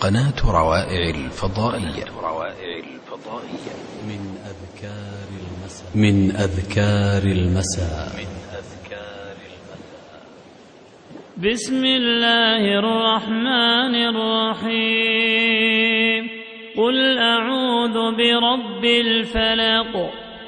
قناة روائع الفضائية. من أذكار المساء. من أذكار المساء. بسم الله الرحمن الرحيم. قل أعوذ برب الفلق.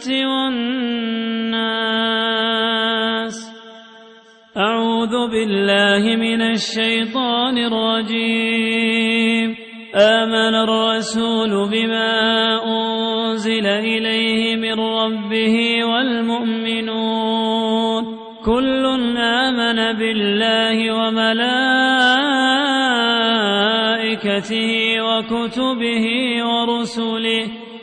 والناس. أعوذ بالله من الشيطان الرجيم. آمن الرسول بما أنزل إليه من ربه والمؤمنون. كل آمن بالله وملائكته وكتبه ورسله.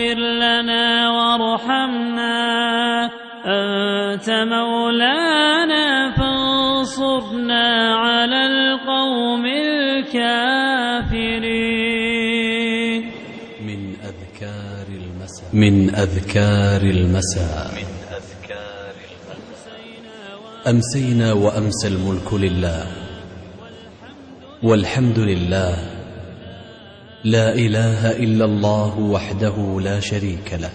واغفر لنا وارحمنا. أنت مولانا فانصرنا على القوم الكافرين. من أذكار المساء. من أذكار المساء. أمسينا وأمسى الملك لله. والحمد لله. لا إله إلا الله وحده لا شريك له.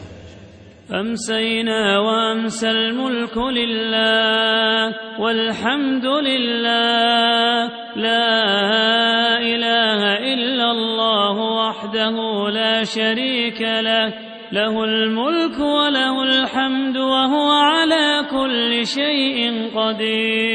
أمسينا وأمسى الملك لله والحمد لله. لا إله إلا الله وحده لا شريك له. له الملك وله الحمد وهو على كل شيء قدير.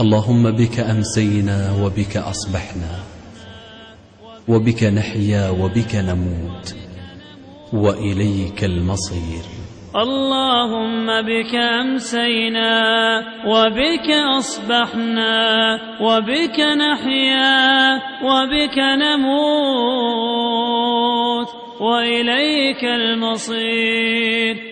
اللهم بك أمسينا وبك أصبحنا وبك نحيا وبك نموت وإليك المصير. اللهم بك أمسينا وبك أصبحنا وبك نحيا وبك نموت وإليك المصير.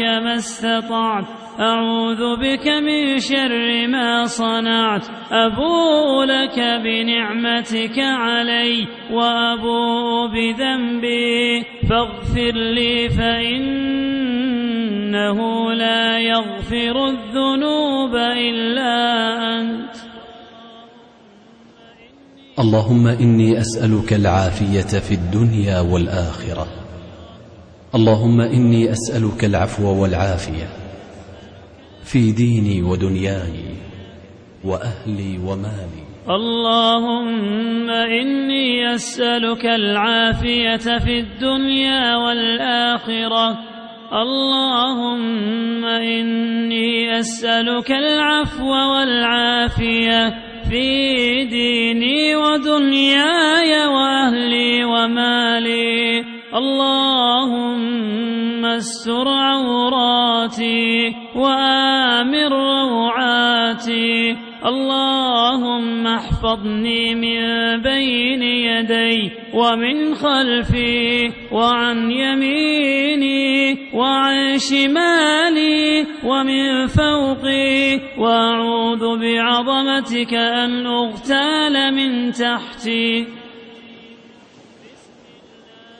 ما استطعت. أعوذ بك من شر ما صنعت. أبوء لك بنعمتك علي وأبوء بذنبي. فاغفر لي فإنه لا يغفر الذنوب إلا أنت. اللهم إني أسألك العافية في الدنيا والآخرة. اللهم إني أسألك العفو والعافية في ديني ودنياي وأهلي ومالي. اللهم إني أسألك العافية في الدنيا والآخرة. اللهم إني أسألك العفو والعافية في ديني ودنياي وأهلي ومالي. اللهم استر عوراتي وآمن روعاتي. اللهم احفظني من بين يدي ومن خلفي وعن يميني وعن شمالي ومن فوقي. وأعوذ بعظمتك أن أغتال من تحتي.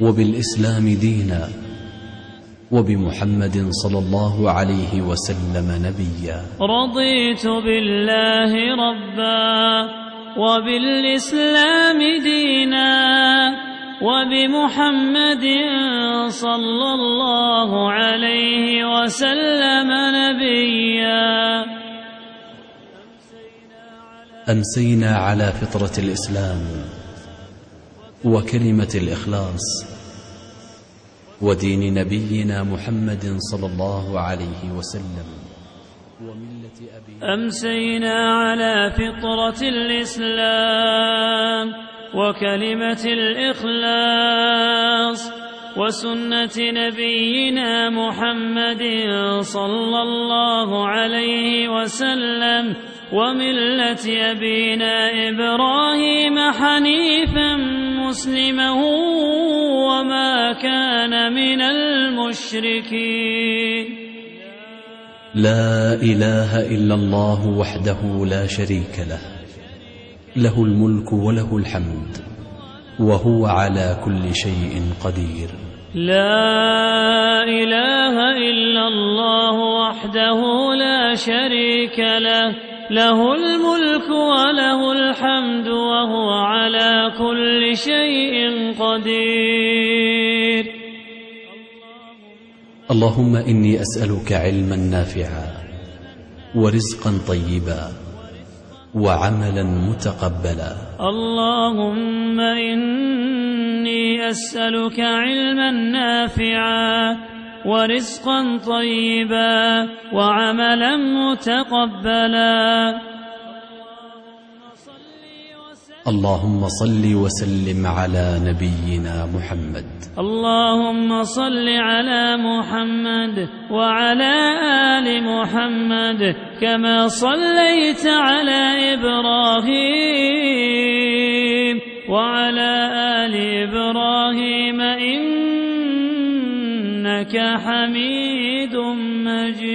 وبالإسلام دينا وبمحمد صلى الله عليه وسلم نبيا. رضيت بالله ربا وبالإسلام دينا وبمحمد صلى الله عليه وسلم نبيا. أمسينا على فطرة الإسلام وكلمة الإخلاص ودين نبينا محمد صلى الله عليه وسلم أمسينا على فطرة الإسلام وكلمة الإخلاص وسنة نبينا محمد صلى الله عليه وسلم وملة أبينا إبراهيم حنيفا. مسلما وما كان من المشركين. لا إله إلا الله وحده لا شريك له. له الملك وله الحمد وهو على كل شيء قدير. لا إله إلا الله وحده لا شريك له. له الملك وله الحمد وهو على كل شيء قدير. اللهم إني أسألك علما نافعا ورزقا طيبا وعملا متقبلا. اللهم إني أسألك علما نافعا ورزقا طيبا وعملا متقبلا. اللهم صل وسلم على نبينا محمد. اللهم صل على محمد وعلى آل محمد كما صليت على إبراهيم وعلى إنك حميد مجيد.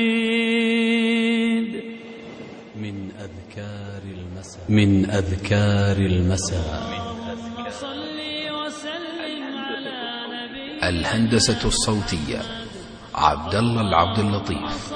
من أذكار المساء. من أذكار المساء. صل وسلم على نبي الهندسة الصوتية عبد الله العبد اللطيف.